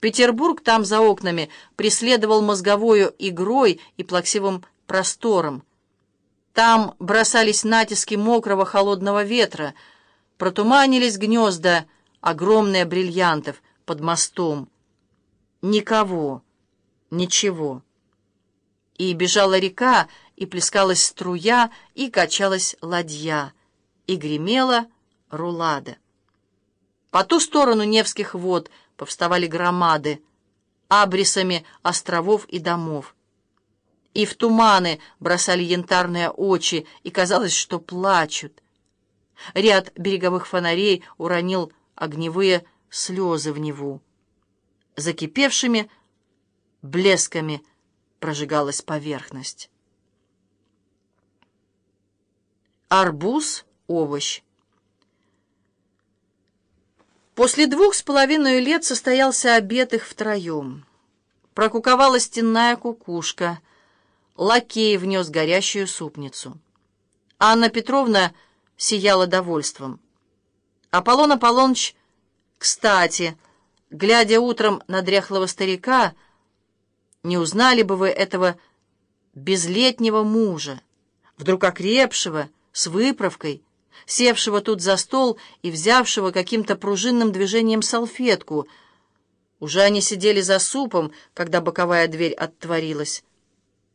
Петербург там за окнами преследовал мозговою игрой и плаксивым простором. Там бросались натиски мокрого холодного ветра, протуманились гнезда огромные бриллиантов под мостом. Никого, ничего. И бежала река, и плескалась струя, и качалась ладья, и гремела рулада. По ту сторону Невских вод повставали громады, абрисами островов и домов. И в туманы бросали янтарные очи, и казалось, что плачут. Ряд береговых фонарей уронил огневые слезы в Неву. Закипевшими блесками прожигалась поверхность. Арбуз — овощ. После двух с половиной лет состоялся обед их втроем. Прокуковала стенная кукушка. Лакей внес горящую супницу. Анна Петровна сияла довольством. Аполлон Аполлоныч, кстати, глядя утром на дряхлого старика, не узнали бы вы этого безлетнего мужа, вдруг окрепшего, с выправкой, севшего тут за стол и взявшего каким-то пружинным движением салфетку. Уже они сидели за супом, когда боковая дверь оттворилась.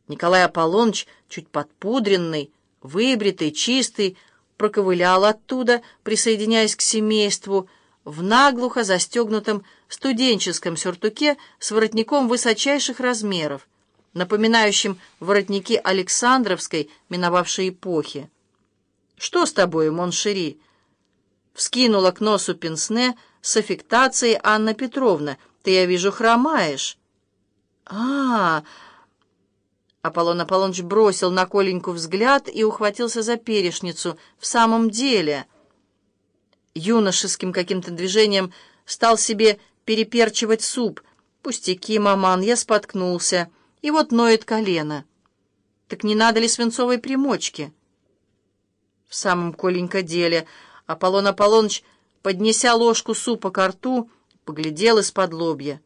Николай Аполлоныч, чуть подпудренный, выбритый, чистый, проковылял оттуда, присоединяясь к семейству, в наглухо застегнутом студенческом сюртуке с воротником высочайших размеров, напоминающим воротники Александровской миновавшей эпохи. «Что с тобой, mon chéri?» Вскинула к носу пенсне с аффектацией Анна Петровна. «Ты, я вижу, хромаешь». «А-а-а!» Аполлон Аполлоныч бросил на Коленьку взгляд и ухватился за перечницу. «В самом деле...» Юношеским каким-то движением стал себе переперчивать суп. «Пустяки, маман, я споткнулся, и вот ноет колено». «Так не надо ли свинцовой примочки?» В самом Коленька деле Аполлон Аполлоныч, поднеся ложку супа к рту, поглядел из-под лобья.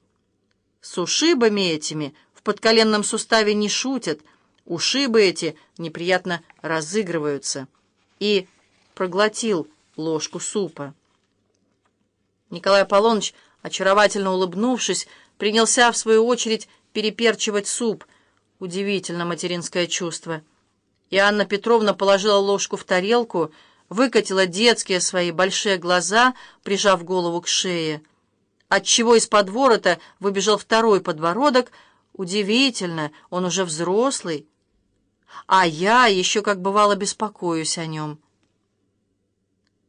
С ушибами этими в подколенном суставе не шутят, ушибы эти неприятно разыгрываются. И проглотил ложку супа. Николай Аполлоныч, очаровательно улыбнувшись, принялся, в свою очередь, переперчивать суп. Удивительно материнское чувство — и Анна Петровна положила ложку в тарелку, выкатила детские свои большие глаза, прижав голову к шее, отчего из-под выбежал второй подбородок. Удивительно, он уже взрослый. А я еще, как бывало, беспокоюсь о нем.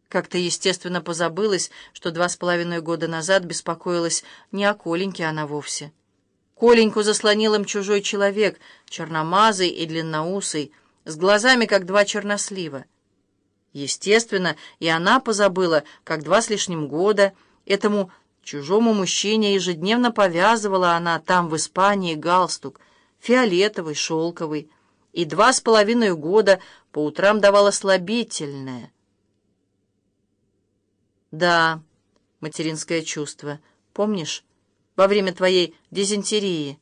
Как-то, естественно, позабылась, что два с половиной года назад беспокоилась не о Коленьке она вовсе. Коленьку заслонил им чужой человек, черномазый и длинноусый, с глазами, как два чернослива. Естественно, и она позабыла, как два с лишним года этому чужому мужчине ежедневно повязывала она там, в Испании, галстук, фиолетовый, шелковый, и два с половиной года по утрам давала слабительное. Да, материнское чувство, помнишь, во время твоей дизентерии?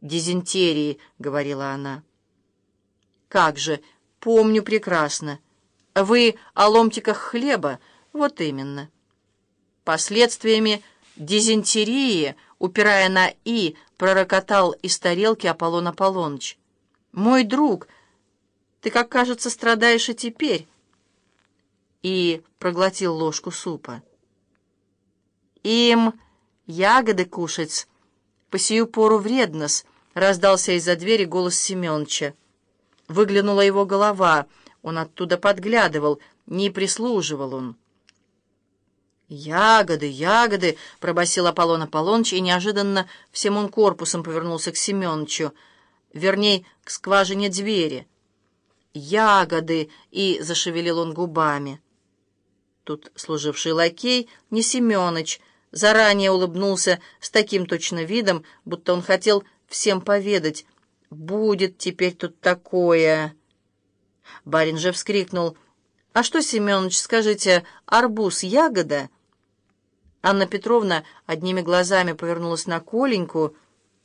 «Дизентерии», — говорила она. «Как же! Помню прекрасно. Вы о ломтиках хлеба? Вот именно». Последствиями дизентерии, упирая на «и», пророкотал из тарелки Аполлон Аполлоныч. «Мой друг, ты, как кажется, страдаешь и теперь». И проглотил ложку супа. «Им ягоды кушать по сию пору вредно-с», раздался из-за двери голос Семёныча. Выглянула его голова. Он оттуда подглядывал, не прислуживал он. «Ягоды, ягоды!» — пробасил Аполлон Аполлоныч и неожиданно всем он корпусом повернулся к Семеновичу, верней, к скважине двери. «Ягоды!» — и зашевелил он губами. Тут служивший лакей, не Семенович, заранее улыбнулся с таким точно видом, будто он хотел всем поведать, будет теперь тут такое!» Барин же вскрикнул. «А что, Семенович, скажите, арбуз ягода?» Анна Петровна одними глазами повернулась на Коленьку,